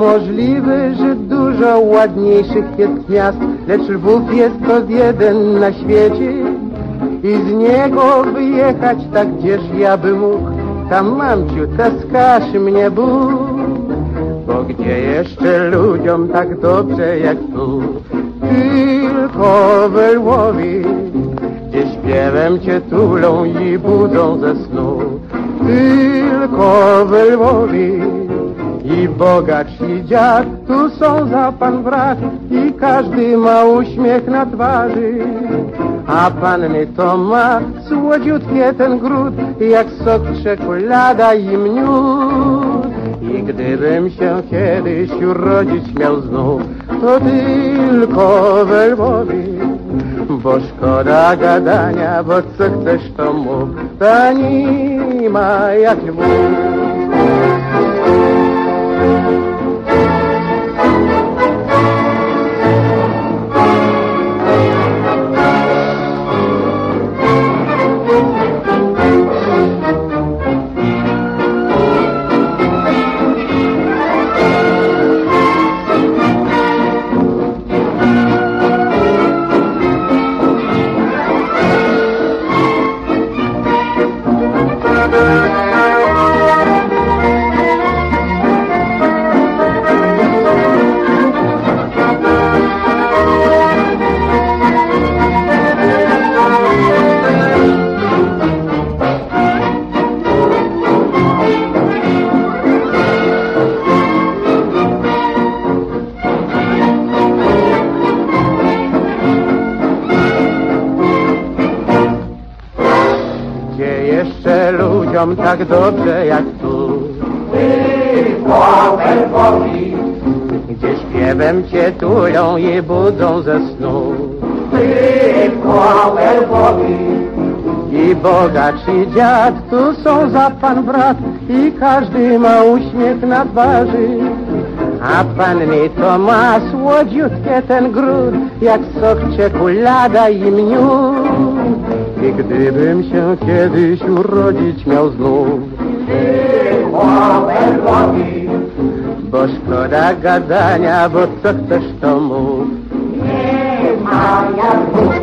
Możliwe, że dużo ładniejszych jest miast, lecz Lwów jest to jeden na świecie. I z niego wyjechać tak gdzież ja bym mógł, tam mamciu, taskasz mnie Bóg. Bo gdzie jeszcze ludziom tak dobrze jak tu, tylko we Lwowie, gdzie śpiewem cię tulą i budzą ze snu. Tylko we i bogacz i dziad, tu są za pan brat i każdy ma uśmiech na twarzy. A panny to ma słodziutkie ten gród, jak sok czekolada i miód. I gdybym się kiedyś urodzić miał znów, to tylko we Lwowie. Bo szkoda gadania, bo co chcesz to mów, ta nie ma jak mów. Ludziom tak dobrze jak tu? Gdzie śpiewem cię tulą i budzą ze snu. I bogacz i dziad, tu są za pan brat i każdy ma uśmiech na twarzy. A panny to ma słodziutkie ten gród, jak sok czekolada i miód. I gdybym się kiedyś urodzić miał znów, bo szkoda gadania, bo co chcesz to mów. Nie ma jak